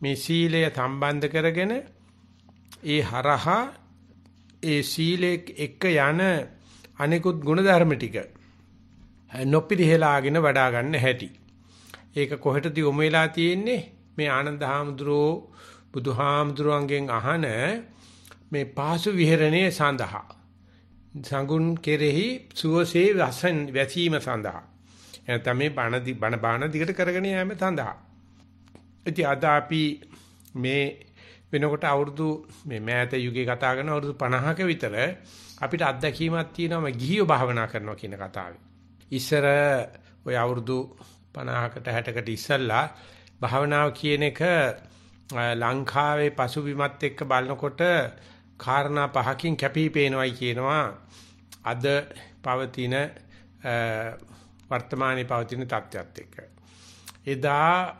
මේ සීලය සම්බන්ධ කරගෙන ඒ හරහා ඒ සීලේ එක්ක යන අනිකුත් ಗುಣධර්ම ටික නොපිරිහෙලාගෙන වඩා ගන්න හැටි. ඒක කොහෙටද යොමු වෙලා තියෙන්නේ? මේ ආනන්ද හාමුදුරුවෝ බුදුහාමුදුරුවන්ගෙන් අහන මේ පාසු විහරණයේ සඳහා සංගුණ කෙරෙහි සුවසේ වසන් වැසීම සඳහා එතන මේ බණ බණ බාන දිගට කරගෙන යෑම සඳහා ඉතින් අද අපි මේ වෙනකොට අවුරුදු මේ මෑත යුගයේ කතා කරන අවුරුදු 50ක විතර අපිට අත්දැකීමක් තියෙනවා ගිහියෝ භාවනා කරනවා කියන කතාවේ. ඉස්සර ඔය අවුරුදු 50කට 60කට ඉස්සල්ලා භාවනාව කියන එක ලංකාවේ පසුබිමත් එක්ක බලනකොට කාරණා පහකින් කැපී පේනවායි කියනවා අද පවතින වර්තමානයේ පවතින තත්ත්වයක් එක්ක. එදා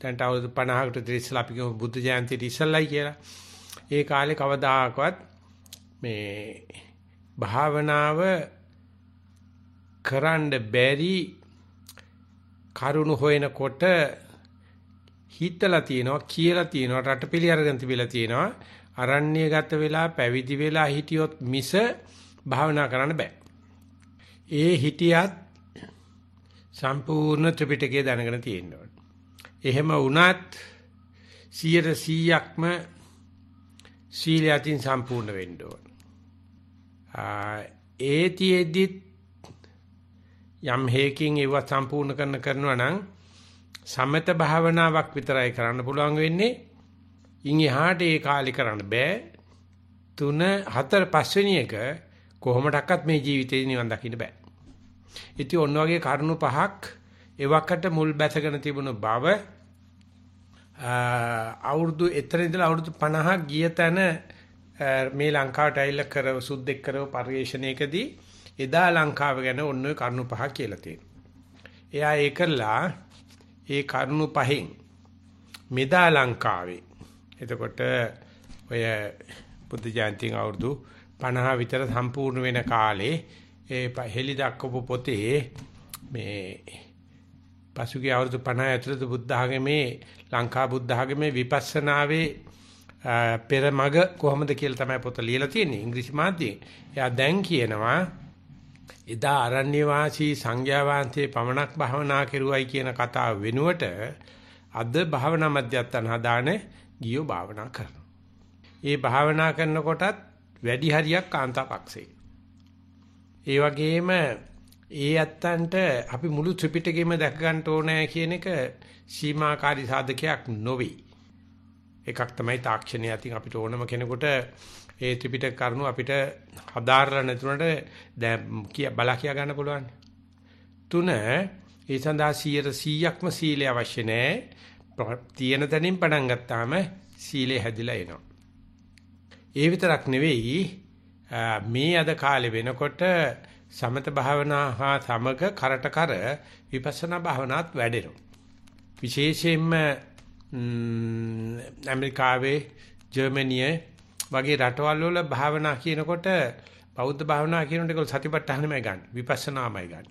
දැන් අවුරුදු 50කට විතර ඉස්සලා අපි කියමු බුද්ධ ජයන්තියට ඉස්සල්ලායි කියලා. ඒ කාලේ කවදාකවත් මේ භාවනාව කරන්න බැරි කරුණු හොයනකොට හිතලා තියෙනවා කියලා තියෙනවා රටපිලි අරගෙන තිබිලා තියෙනවා අරණ්‍යගත වෙලා පැවිදි වෙලා හිටියොත් මිස භාවනා කරන්න බෑ. ඒ හිටියත් සම්පූර්ණ ත්‍රිපිටකය දැනගෙන තියෙන්න ඕන. එහෙම වුණත් 100%ක්ම සීලය අතින් සම්පූර්ණ වෙන්න ඕන. ඒතිෙද්දිත් යම් හේකින් ඒව සම්පූර්ණ කරන කරනවා නම් සමත භාවනාවක් විතරයි කරන්න පුළුවන් වෙන්නේ. ඉන් එහාට ඒ කාලේ කරන්න බෑ. 3 4 5 වෙනි එක කොහොමඩක්වත් මේ ජීවිතේ නිවන් දකින්න බෑ. ඉතින් ඔන්න වගේ කරුණු පහක් එවකට මුල් බැසගෙන තිබුණු බව අවුරුදු එතන ඉඳලා අවුරුදු 50ක් ගිය තැන මේ ලංකාවට ඇවිල්ලා කරව සුද්දෙක් කරව පරිශ්‍රණයකදී එදා ලංකාව ගැන ඔන්න ඔය කරුණු පහ කියලා තියෙනවා. එයා ඒකලා ඒ කරුණු පහෙන් මෙදා ලංකාවේ එතකොට ඔය බුද්ධ ජයන්තින් අවුරුදු 50 විතර සම්පූර්ණ වෙන කාලේ ඒ හෙලි දක්වපු පොතේ මේ පසුගිය අවුරුදු 50 ඇතුළත බුද්ධ ආගමේ ලංකා බුද්ධ ආගමේ විපස්සනාවේ පෙරමග කොහොමද කියලා තමයි පොත ලියලා තියෙන්නේ ඉංග්‍රීසි මාධ්‍යයෙන්. එයා දැන් කියනවා එදා අරණ්‍ය වාසී සංඝයා වහන්සේ පමණක් භවනා කෙරුවයි කියන කතාව වෙනුවට අද භවනා මධ්‍යස්ථාන හදාන ගියෝ භාවනා කරනවා. ඒ භාවනා කරනකොටත් වැඩි හරියක් කාන්තාපක්ෂේ. ඒ වගේම ඒ ඇත්තන්ට අපි මුළු ත්‍රිපිටකෙම දැක ගන්න ඕනේ කියන එක සීමාකාරී සාධකයක් නොවේ. එකක් තමයි තාක්ෂණය අතින් අපිට ඕනම කෙනෙකුට ඒ ත්‍රිපිටක කරුණු අපිට හදාarලා නැතුනට දැන් බලා කියා ගන්න පුළුවන්. තුන ඒ සඳහා 100%ක්ම සීලය අවශ්‍ය නැහැ. තියෙන තැනින් පටන් ගත්තාම සීලය හැදිලා එනවා. ඒ විතරක් නෙවෙයි මේ අද කාලේ වෙනකොට සමත භාවනා හා සමග කරට කර විපස්සනා භාවනාත් වැඩෙනවා. විශේෂයෙන්ම ඇමරිකාවේ ජර්මනියේ වගේ රටවල් වල භාවනා කියනකොට බෞද්ධ භාවනා කියනකොට ඒගොල්ලෝ සතිපට්ඨානෙමයි ගන්න. විපස්සනාමයි ගන්න.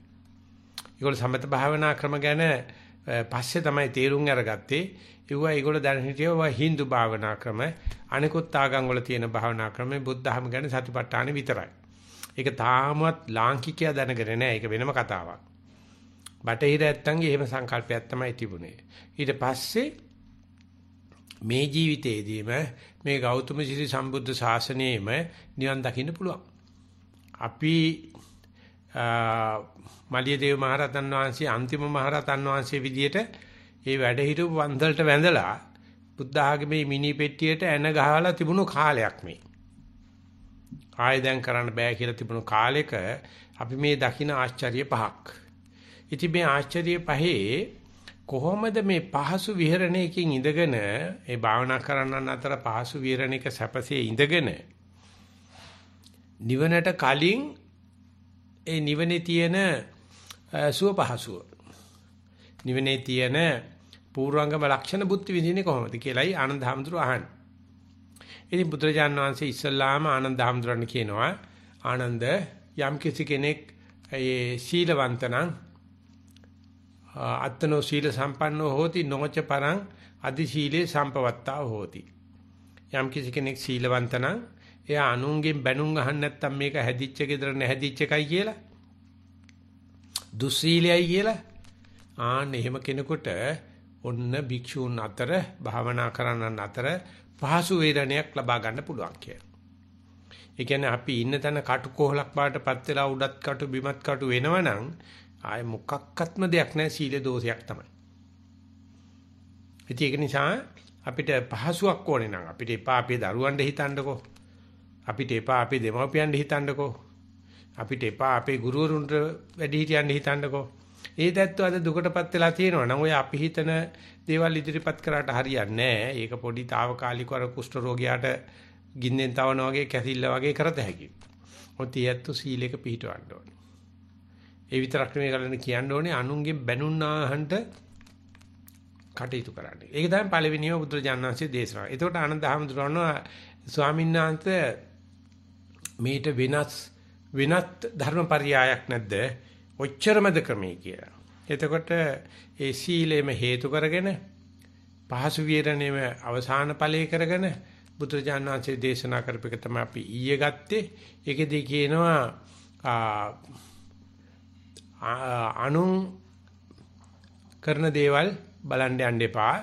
ඒගොල්ලෝ සමත භාවනා ක්‍රම ගැන පස්සේ තමයි තේරුම් අරගත්තේ. ඒවා ඒගොල්ලෝ දැන හිටියවා Hindu භාවනා ක්‍රම අනිකුත් ආගම් වල තියෙන භාවනා ක්‍රම බුද්ධ ධර්ම ගැන සතිපට්ඨානෙ විතරයි. ඒක තාමත් ලාංකිකයා දැනගෙන නැහැ. ඒක වෙනම කතාවක්. බටහිර ඇත්තන්ගේ එහෙම සංකල්පයක් තමයි තිබුණේ. ඊට පස්සේ මේ ජීවිතේදීම මේ ගෞතම සිරි සම්බුද්ධ ශාසනයෙම නිවන් දකින්න පුළුවන්. අපි මලියදේව මහරහතන් වහන්සේ අන්තිම මහරහතන් වහන්සේ විදියට ඒ වැඩ හිටපු වන්දලට වැඳලා බුද්ධ ආගමේ මිනි පෙට්ටියට එන ගහලා තිබුණු කාලයක් මේ. ආයෙ දැන් කරන්න බෑ කියලා තිබුණු කාලෙක අපි මේ දකින ආශ්චර්ය පහක්. ඉතින් මේ ආශ්චර්ය පහේ කොහොමද මේ පහසු විහරණයකින් ඉඳගෙන ඒ භාවනා කරන්නන් අතර පහසු විහරණයක සැපසේ ඉඳගෙන නිවනට කලින් ඒ නිවනේ තියෙන සුව පහසුව නිවනේ තියෙන පූර්වංගම ලක්ෂණ බුද්ධ විදිනේ කොහොමද කියලායි ආනන්ද හැමතුරු අහන්නේ. ඉතින් බුදුරජාන් වහන්සේ ඉස්සල්ලාම ආනන්ද හැමතුරන් කියනවා ආනන්ද යම් කිසි කෙනෙක් ඒ සීලවන්ත නම් අත්තනෝ සීල සම්පන්නෝ හෝති නොච පරං අදි සීලේ සම්පවත්තා හෝති. යම් කිසි කෙනෙක් සීලවන්ත නම් එයා අනුන්ගෙන් බැනුම් අහන්න නැත්තම් මේක හැදිච්ච gedර නැහැදිච්ච එකයි කියලා. දුස්සීලයයි කියලා. ආන්න එහෙම කෙනෙකුට ඔන්න භික්ෂූන් අතර භාවනා කරන්නන් අතර පහසු වේදනයක් ලබා ගන්න පුළුවන් කියලා. ඒ කියන්නේ අපි ඉන්න තැන කටු කොහලක් පාටපත් වෙලා උඩත් කටු බිමත් කටු වෙනවනම් ආයේ මොකක්වත්ම දෙයක් නැහැ සීල දෝෂයක් තමයි. ඉතින් ඒක නිසා අපිට පහසුවක් ඕනේ නම් අපිට එපා අපේ දරුවන්ට හිතන්නකෝ. අපිට එපා අපේ දෙමව්පියන්ට හිතන්නකෝ. අපිට එපා අපේ ගුරුවරුන්ට වැඩි හිටියන්ට හිතන්නකෝ. ඒ දැත්තු අද දුකටපත් වෙලා තියෙනවා නම් ඔය අපි හිතන දේවල් ඉදිරිපත් කරාට හරියන්නේ නැහැ. ඒක පොඩි తాවකාලිකව අර කුෂ්ඨ රෝගියාට ගින්නෙන් තවන වගේ කැසිල්ල වගේ කරත හැකියි. ඔත් ඊයත්තු සීලයක පිළිටවන්න ඕනේ. ඒ විතරක් නෙමෙයි කරන්න කියන්න ඕනේ අනුන්ගේ බැනුන්නාහන්ට කටයුතු කරන්න. ඒක තමයි පළවෙනිම බුදුරජාණන්සේ දේශනා. එතකොට ආනන්ද හැමතුරනවා ස්වාමීන් වහන්සේ මේට වෙනස් වෙනත් ධර්මපරියායක් නැද්ද? ඔච්චරමද ක්‍රමයේ කියලා. එතකොට ඒ සීලෙම හේතු කරගෙන පහසු විරණයම අවසාන ඵලයේ කරගෙන බුදුරජාණන් වහන්සේ දේශනා කරපේක තමයි අපි ඊයේ ගත්තේ. ඒකෙදී කියනවා අනුන් කරන දේවල් බලන්න යන්න එපා.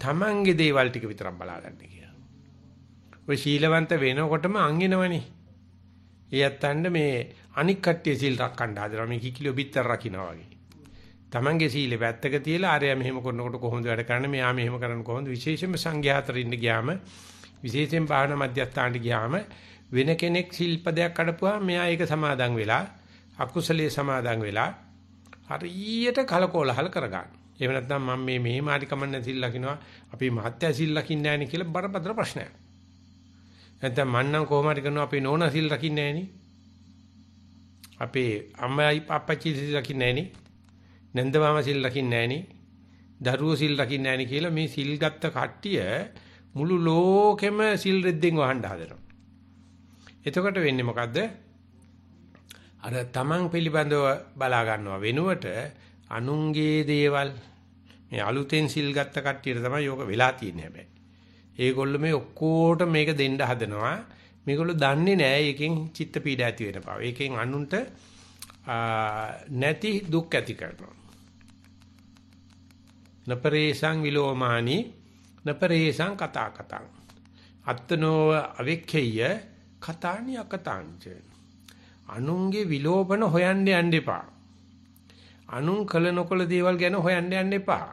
තමන්ගේ දේවල් ටික විතරක් බලාගන්න කියලා. ඔය ශීලවන්ත වෙනකොටම අංගිනවනේ. ඒ යත්තන්න මේ අනික් කට්ටිය සීල් රැකන්න හදනවා මේ කිකිලිය බිත්තර රකින්නවා වගේ. තමන්ගේ සීලෙ වැත්තක තියලා ආරයා මෙහෙම කරනකොට කොහොමද වැඩ කරන්නේ මෙයා මෙහෙම කරන්නේ කොහොමද විශේෂයෙන්ම සංඝයාතර ඉන්න ගියාම විශේෂයෙන් භාවනා මධ්‍යස්ථානට ගියාම වෙන කෙනෙක් ශිල්පදයක් අඩපුවා මෙයා ඒක සමාදන් වෙලා අකුසලයේ සමාදන් වෙලා හරියට කලකෝලහල කරගන්න. එහෙම නැත්නම් මම මේ මෙහෙම හරි කමන්න සිල් ලකිනවා අපි මහත්ය සිල් ලකින්නේ නැහැ නේ කියලා බරපතල ප්‍රශ්නයක්. නැත්නම් මන්නම් කොහොම හරි කරනවා අපි නෝනා සිල් ලකින්නේ නැහැ නේ. අපේ අම්මයි අප්පච්චි සිල් ලකින්නේ නැහැ නේ. නැන්ද මාම සිල් ලකින්නේ නැහැ නේ. දරුවෝ සිල් ලකින්නේ නැහැ නේ කියලා මේ සිල් ගත්ත කට්ටිය මුළු ලෝකෙම සිල් රෙද්දෙන් වහන්න හදනවා. එතකොට වෙන්නේ මොකද්ද? අර තමන් පිළිබඳව බලා ගන්නවා වෙනුවට අනුන්ගේ දේවල් මේ අලුතෙන් සිල් ගත්ත කට්ටියට තමයි යෝග වෙලා තියෙන්නේ හැබැයි. ඒගොල්ලෝ මේ ඔක්කොට මේක දෙන්න හදනවා. මේගොල්ලෝ දන්නේ නැහැ ඒකෙන් චිත්ත පීඩ ඇති වෙන බව. ඒකෙන් අනුන්ට නැති දුක් ඇති කරනවා. නපරේසං විලෝමානි නපරේසං කතා කතං අත්තනෝ අවික්ඛේය කතානි අකතාංච අනුන්ගේ විලෝපන හොයන්න යන්න එපා අනුන් කළ නොකළ දේවල් ගැන හොයන්න යන්න එපා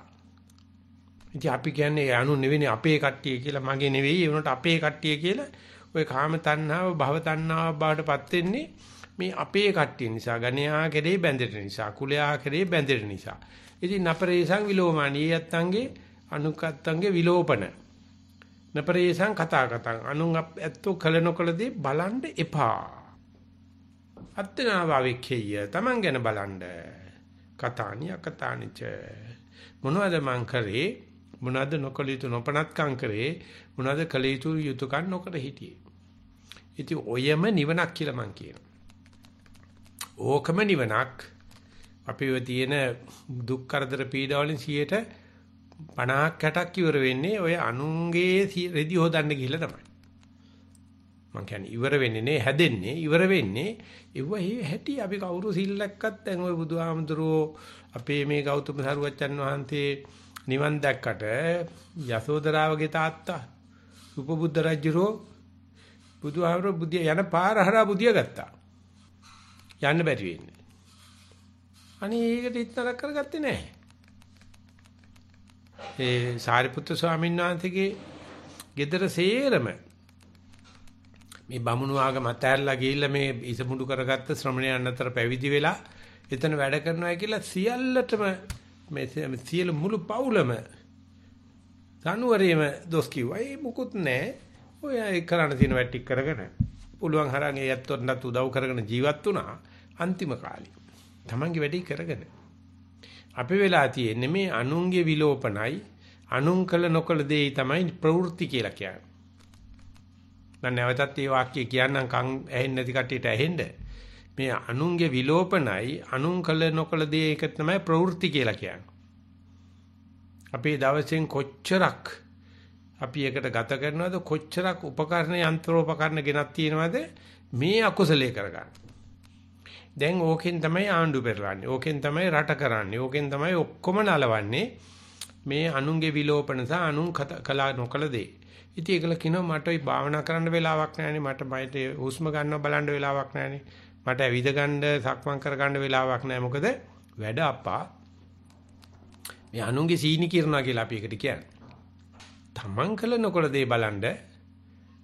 ඉතින් අපි කියන්නේ අනු නෙවෙයි අපේ කට්ටිය කියලා මගේ නෙවෙයි ඒ වුණාට අපේ කට්ටිය කියලා ওই කාම තණ්හාව භව තණ්හාව බාටපත් වෙන්නේ මේ අපේ කට්ටිය නිසා ගණ්‍යා කෙරේ බැඳෙන නිසා කුලයා කෙරේ බැඳෙන නිසා. ඉතින් නපරේසං විලෝමානී යත්තන්ගේ අනුකත්තන්ගේ විලෝපන. නපරේසං කතා කතං. අනුන් ඇත්තෝ කල නොකලදී බලන්න එපා. අත්නාවාවික්ඛය තමන් ගැන බලන්න. කතානි අකතානිච. මොනවද මං කරේ? මොනවද නොකල යුතු නොපනත්කම් කරේ? මොනවද කල යුතු යුතුයකම් නොකර හිටියේ? ඉතින් ඔයම නිවනක් කියලා මං කියනවා. ඕකම නිවනක්. අපිව තියෙන දුක් කරදර පීඩා වලින් 100ට 50ක් 60ක් ඉවර වෙන්නේ ඔය අනුන්ගේ රෙදි හොදන්න ගිහිල්ලා තමයි. මං කියන්නේ ඉවර වෙන්නේ නේ හැදෙන්නේ ඉවර වෙන්නේ. ඒව හැටි අපි කවුරු සිල්ලක්වත් දැන් ওই බුදුහාමුදුරුවෝ අපේ මේ ගෞතම සරුවච්චන් වහන්සේ නිවන් දැක්කට යසෝදරාවගේ තාත්තා උපබුද්ධ රජුරෝ බුදුහාමුදුරුවෝ බුදිය යන පාර හරහා බුදිය ගත්තා. යන්න බැරි වෙන්නේ. අනේ ඒකට ඉතනක් කරගත්තේ නැහැ. ඒ සාරිපුත්‍ර ස්වාමීන් වහන්සේගේ ගෙදර සේරම මේ බමුණු ආගම අතහැරලා ගිහිල්ලා මේ ඉසමුඩු කරගත්ත ශ්‍රමණයන් අතර පැවිදි වෙලා එතන වැඩ කරනවා කියලා සියල්ලටම මේ සියලු මුළු පවුලම තනුවරේම දොස් කිව්වා. ඒ මුකුත් නැහැ. ඔය ඒ කරන්න තියෙන වැටි කරගෙන පුළුවන් හරං ඒ යත්තොන්ට උදව් කරගෙන ජීවත් වුණා අන්තිම කාලේ. Tamange වැඩි කරගෙන. අපි වෙලා තියෙන්නේ මේ අනුන්ගේ විලෝපනයි අනුන් කළ නොකළ දෙයි තමයි ප්‍රවෘත්ති කියලා කියන්නේ. මම නැවතත් මේ වාක්‍ය කියන්නම් කන් ඇහෙන්නේ නැති කට්ටියට ඇහෙන්න. මේ අනුන්ගේ විලෝපනයි අනුන් කළ නොකළ දේ එක තමයි ප්‍රවෘත්ති කියලා කියන්නේ. අපේ දවසෙන් කොච්චරක් අපි එකට ගත කරනවද කොච්චරක් උපකරණ යන්ත්‍රෝපකරණ ගෙනත් තියෙනවද මේ අකුසලයේ කරගන්න. දැන් ඕකෙන් තමයි ආණ්ඩු පෙරලන්නේ. ඕකෙන් තමයි රට කරන්නේ. ඕකෙන් තමයි ඔක්කොම නලවන්නේ. මේ අනුන්ගේ විලෝපන සහ අනුන් කලා නොකල දේ. ඉතින් ඒකල කියනවා මට ওই භාවනා කරන්න වෙලාවක් නැහැනේ. මට මයිට හුස්ම ගන්නව බලන්න වෙලාවක් නැහැනේ. මට ඇවිද ගන්න සක්මන් කර ගන්න වෙලාවක් නැහැ. මොකද වැඩ අප්පා මේ අනුන්ගේ සීනි කිරනවා කියලා අපි එකට කියන්නේ. තමන් කළ නොකළ දේ බලන්න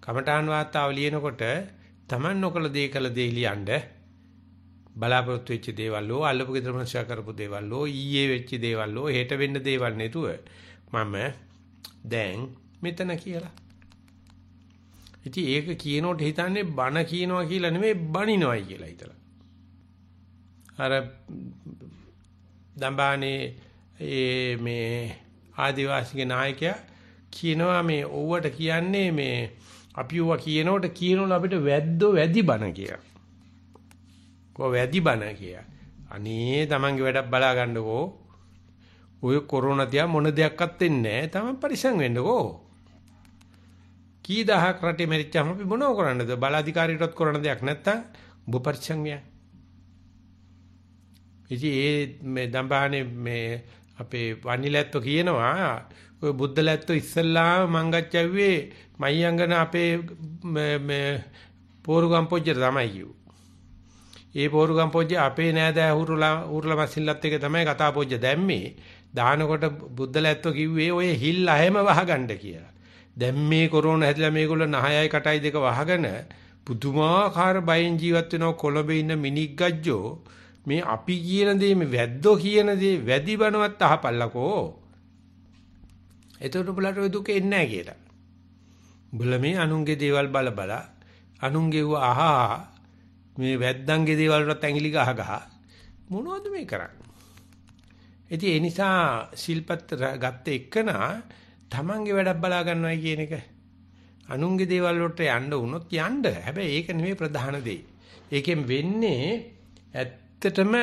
කමඨාන් වාතාව ලියනකොට තමන් නොකළ දේ කළ දේ ලියන්න බලාපොරොත්තු වෙච්ච දේවල් හෝ අල්ලපු ගෙදර මනුෂ්‍ය කරපු දේවල් හෝ ඊයේ වෙච්ච දේවල් හෝ හෙට වෙන්න දේවල් නෙතුව මම දැන් මෙතන කියලා. ඉතින් ඒක කියනකොට හිතන්නේ බන කියනවා කියලා නෙමෙයි බනිනවයි කියලා හිතලා. අර දම්බානේ ඒ මේ ආදිවාසීගේ නායකයා කියනවා මේ ඕවට කියන්නේ මේ අපි ඕවා කියනකොට කියනවල අපිට වැද්දෝ වැදි බන කියලා. කො වැදි බන කිය. අනේ Tamange වැඩක් බලා ගන්නකෝ. ඔය කොරෝනා තියා මොන දෙයක්වත් වෙන්නේ නැහැ. Taman පරිස්සම් වෙන්නකෝ. කී දහක් රටේ මැරිච්චාම අපි මොනව කරන්නද? බලාධිකාරීටවත් කරන දෙයක් නැත්තම් ඔබ පරිස්සම් විය. ඉතින් ඒ මේ දම්බානේ මේ අපේ වනිලැත්තෝ කියනවා ඔය බුද්ධ ලැත්තෝ ඉස්සල්ලාම මංගච්චව්වේ මයිංගන අපේ මේ පෝරුගම් පොජ්ජර තමයි කිව්වේ. ඒ පෝරුගම් පොජ්ජ අපේ නෑදෑ හුරුලා හුරුලා මසිල්ලත් එක තමයි කතා පොජ්ජ දැම්මේ. දානකොට බුද්ධ ලැත්තෝ කිව්වේ ඔය හිල් අහෙම වහගන්න කියලා. දැන් මේ කොරෝනා හැදිලා මේගොල්ලෝ නහයයි කටයි දෙක වහගෙන පුදුමාකාර බයෙන් ජීවත් වෙනවා කොළඹේ ඉන්න මිනික් ගජ්ජෝ මේ අපි කියන දේ මේ වැද්දෝ කියන දේ වැඩි බනවත් අහපල්ලකෝ. එතකොට උඹලට ඔය දුක එන්නේ නැහැ කියලා. උඹලා මේ අනුන්ගේ දේවල් බල බල අනුන්ගේ අහා මේ වැද්දන්ගේ දේවල් වලට ඇඟිලි ගහ ගහ මොනවද මේ කරන්නේ? ඉතින් ඒ නිසා ශිල්පත් ගත්ත එකනා තමන්ගේ වැඩක් බලා ගන්නවයි කියන එක. අනුන්ගේ දේවල් වලට යන්න වුණොත් යන්න. හැබැයි ඒක නෙමෙයි ප්‍රධාන දේ. ඒකෙන් වෙන්නේ ඇත්තටම